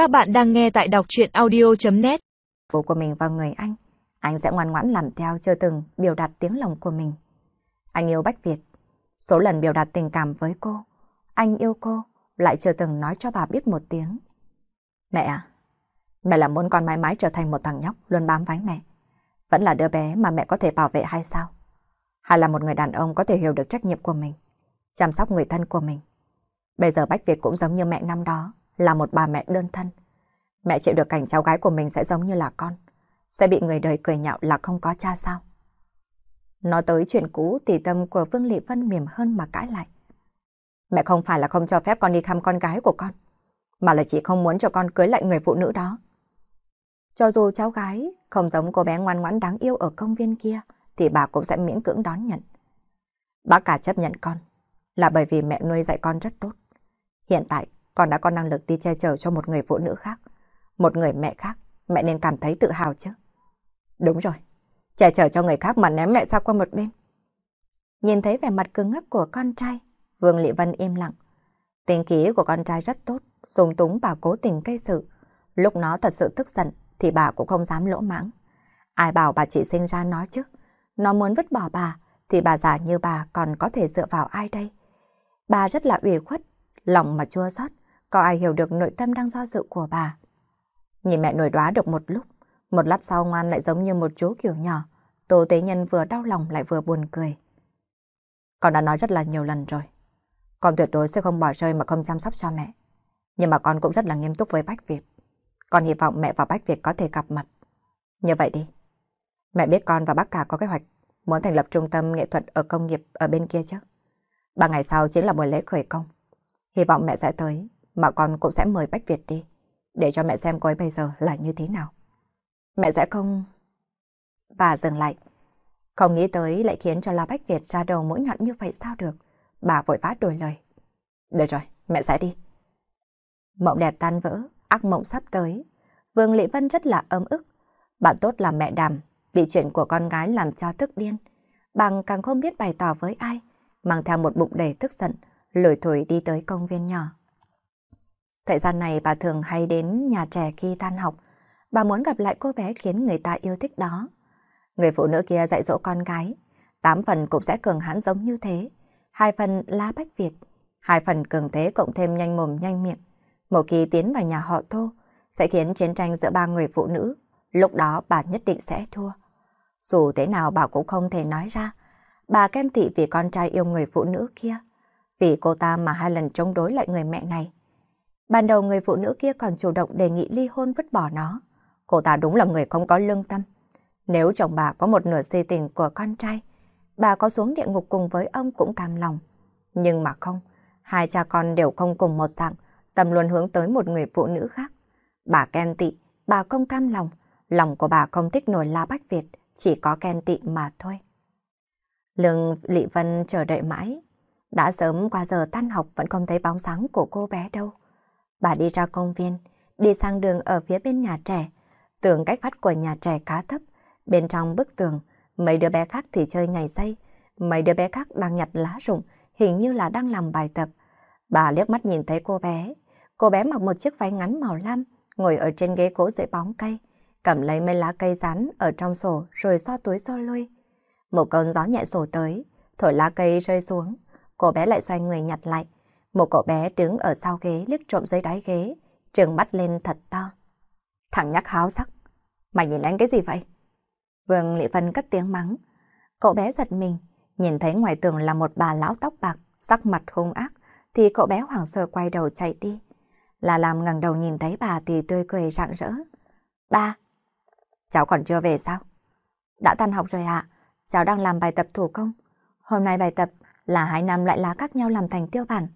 Các bạn đang nghe tại đọc chuyện audio.net Bố của mình vào người anh, anh sẽ ngoan ngoãn làm theo chưa từng biểu đạt tiếng lòng của mình. Anh yêu Bách Việt, số lần biểu đạt tình cảm với cô, anh yêu cô, lại chưa từng nói cho bà biết một tiếng. Mẹ à, mẹ là muốn con mãi mãi trở thành một thằng nhóc luôn bám váy mẹ. Vẫn là đứa bé mà mẹ có thể bảo vệ hay sao? Hay là một người đàn ông có thể hiểu được trách nhiệm của mình, chăm sóc người thân của mình. Bây giờ Bách Việt cũng giống như mẹ năm đó, là một bà mẹ đơn thân. Mẹ chịu được cảnh cháu gái của mình sẽ giống như là con, sẽ bị người đời cười nhạo là không có cha sao. Nói tới chuyện cũ thì tâm của Vương Lị Vân mềm hơn mà cãi lại. Mẹ không phải là không cho phép con đi thăm con gái của con, mà là chỉ không muốn cho con cưới lại người phụ nữ đó. Cho dù cháu gái không giống cô bé ngoan ngoãn đáng yêu ở công viên kia, thì bà cũng sẽ miễn cưỡng đón nhận. Bác cả chấp nhận con, là bởi vì mẹ nuôi dạy con rất tốt. Hiện tại, con đã có năng lực đi che chở cho một người phụ nữ khác. Một người mẹ khác, mẹ nên cảm thấy tự hào chứ. Đúng rồi, che chở cho người khác mà ném mẹ ra qua một bên. Nhìn thấy vẻ mặt cứng ngắc của con trai, Vương Lị Vân im lặng. Tính khí của con trai rất tốt, dùng túng bà cố tình gây sự. Lúc nó thật sự tức giận thì bà cũng không dám lỗ mãng. Ai bảo bà chỉ sinh ra nó chứ? Nó muốn vứt bỏ bà thì bà già như bà còn có thể dựa vào ai đây? Bà rất là ủy khuất, lòng mà chua xót, có ai hiểu được nội tâm đang do dự của bà. Nhìn mẹ nổi đoá được một lúc, một lát sau ngoan lại giống như một chú kiểu nhỏ. Tô Tế Nhân vừa đau lòng lại vừa buồn cười. Con đã nói rất là nhiều lần rồi. Con tuyệt đối sẽ không bỏ rơi mà không chăm sóc cho mẹ. Nhưng mà con cũng rất là nghiêm túc với Bách Việt. Con hy vọng mẹ và Bách Việt có thể gặp mặt. Như vậy đi. Mẹ biết con và bác cả có kế hoạch muốn thành lập trung tâm nghệ thuật ở công nghiệp ở bên kia chứ. Ba ngày sau chính là buổi lễ khởi công. Hy vọng mẹ sẽ tới, mà con cũng sẽ mời Bách Việt đi, để cho mẹ xem cô ấy bây giờ là như thế nào. Mẹ sẽ không... Bà dừng lại. Không nghĩ tới lại khiến cho La Bách Việt ra đầu mũi nhọn như vậy sao được. Bà vội vã đổi lời. Được rồi, mẹ sẽ đi. Mộng đẹp tan vỡ, ác mộng sắp tới. Vương Lệ Vân rất là ấm ức. Bạn tốt là mẹ đàm, bị chuyện của con gái làm cho tức điên. Bằng càng không biết bày tỏ với ai, mang theo một bụng đầy tức giận, lủi thổi đi tới công viên nhỏ. Thời gian này bà thường hay đến nhà trẻ khi tan học. Bà muốn gặp lại cô bé khiến người ta yêu thích đó. Người phụ nữ kia dạy dỗ con gái. Tám phần cũng sẽ cường hãn giống như thế. Hai phần lá bách Việt. Hai phần cường thế cộng thêm nhanh mồm nhanh miệng. Một khi tiến vào nhà họ thô, sẽ khiến chiến tranh giữa ba người phụ nữ. Lúc đó bà nhất định sẽ thua. Dù thế nào bà cũng không thể nói ra. Bà khen tị vì con trai yêu người phụ nữ kia. Vì cô ta mà hai lần chống đối lại người mẹ này. Ban đầu người phụ nữ kia còn chủ động đề nghị ly hôn vứt bỏ nó. Cô ta đúng là người không có lương tâm. Nếu chồng bà có một nửa si tình của con trai, bà có xuống địa ngục cùng với ông cũng cam lòng. Nhưng mà không, hai cha con đều không cùng một dạng, tâm luôn hướng tới một người phụ nữ khác. Bà ken tị, bà không cam lòng, lòng của bà không thích nổi la bách Việt, chỉ có ken tị mà thôi. Lương Lị Vân chờ đợi mãi, đã sớm qua giờ tan học vẫn không thấy bóng sáng của cô bé đâu. Bà đi ra công viên, đi sang đường ở phía bên nhà trẻ. Tường cách phát của nhà trẻ khá thấp. Bên trong bức tường, mấy đứa bé khác thì chơi nhảy dây. Mấy đứa bé khác đang nhặt lá rụng, hình như là đang làm bài tập. Bà liếc mắt nhìn thấy cô bé. Cô bé mặc một chiếc váy ngắn màu lam, ngồi ở trên ghế gỗ dưới bóng cây, cầm lấy mấy lá cây rán ở trong sổ rồi so túi so lui. Một cơn gió nhẹ sổ tới, thổi lá cây rơi xuống, cô bé lại xoay người nhặt lại. Một cậu bé đứng ở sau ghế liếc trộm dưới đáy ghế, trừng mắt lên thật to. Thằng nhắc háo sắc, mày nhìn anh cái gì vậy? Vương Lị Vân cất tiếng mắng. Cậu bé giật mình, nhìn thấy ngoài tường là một bà lão tóc bạc, sắc mặt hung ác, thì cậu bé hoảng sợ quay đầu chạy đi. Là làm ngẩng đầu nhìn thấy bà thì tươi cười rạng rỡ. Ba, cháu còn chưa về sao? Đã tan học rồi ạ, cháu đang làm bài tập thủ công. Hôm nay bài tập là hai năm lại lá các nhau làm thành tiêu bản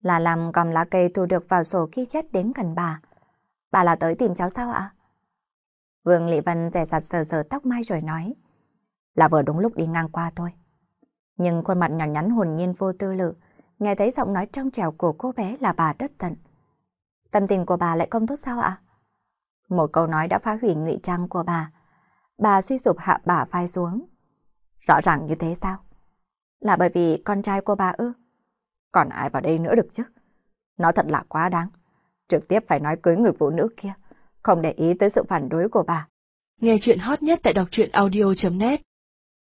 là làm cầm lá cây thu được vào sổ ghi chép đến gần bà. Bà là tới tìm cháu sao ạ? Vương Lị Vân rẻ sạt sờ sờ tóc mai rồi nói. Là vừa đúng lúc đi ngang qua thôi. Nhưng khuôn mặt nhỏ nhắn hồn nhiên vô tư lự, nghe thấy giọng nói trong trèo của cô bé là bà rất giận. Tâm tình của bà lại không tốt sao ạ? Một câu nói đã phá hủy ngụy trang của bà. Bà suy sụp hạ bà phai xuống. Rõ ràng như thế sao? Là bởi vì con trai của bà ư? Còn ai vào đây nữa được chứ? Nó thật là quá đáng. trực tiếp phải nói cưới người phụ nữ kia, không để ý tới sự phản đối của bà. Nghe chuyện hot nhất tại đọc truyện audio.net